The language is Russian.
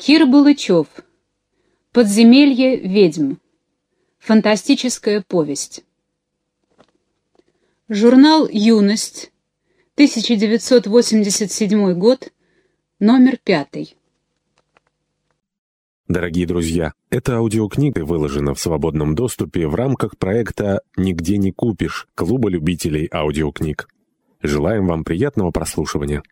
Кир Булычев. Подземелье ведьм. Фантастическая повесть. Журнал «Юность», 1987 год, номер пятый. Дорогие друзья, эта аудиокнига выложена в свободном доступе в рамках проекта «Нигде не купишь» Клуба любителей аудиокниг. Желаем вам приятного прослушивания.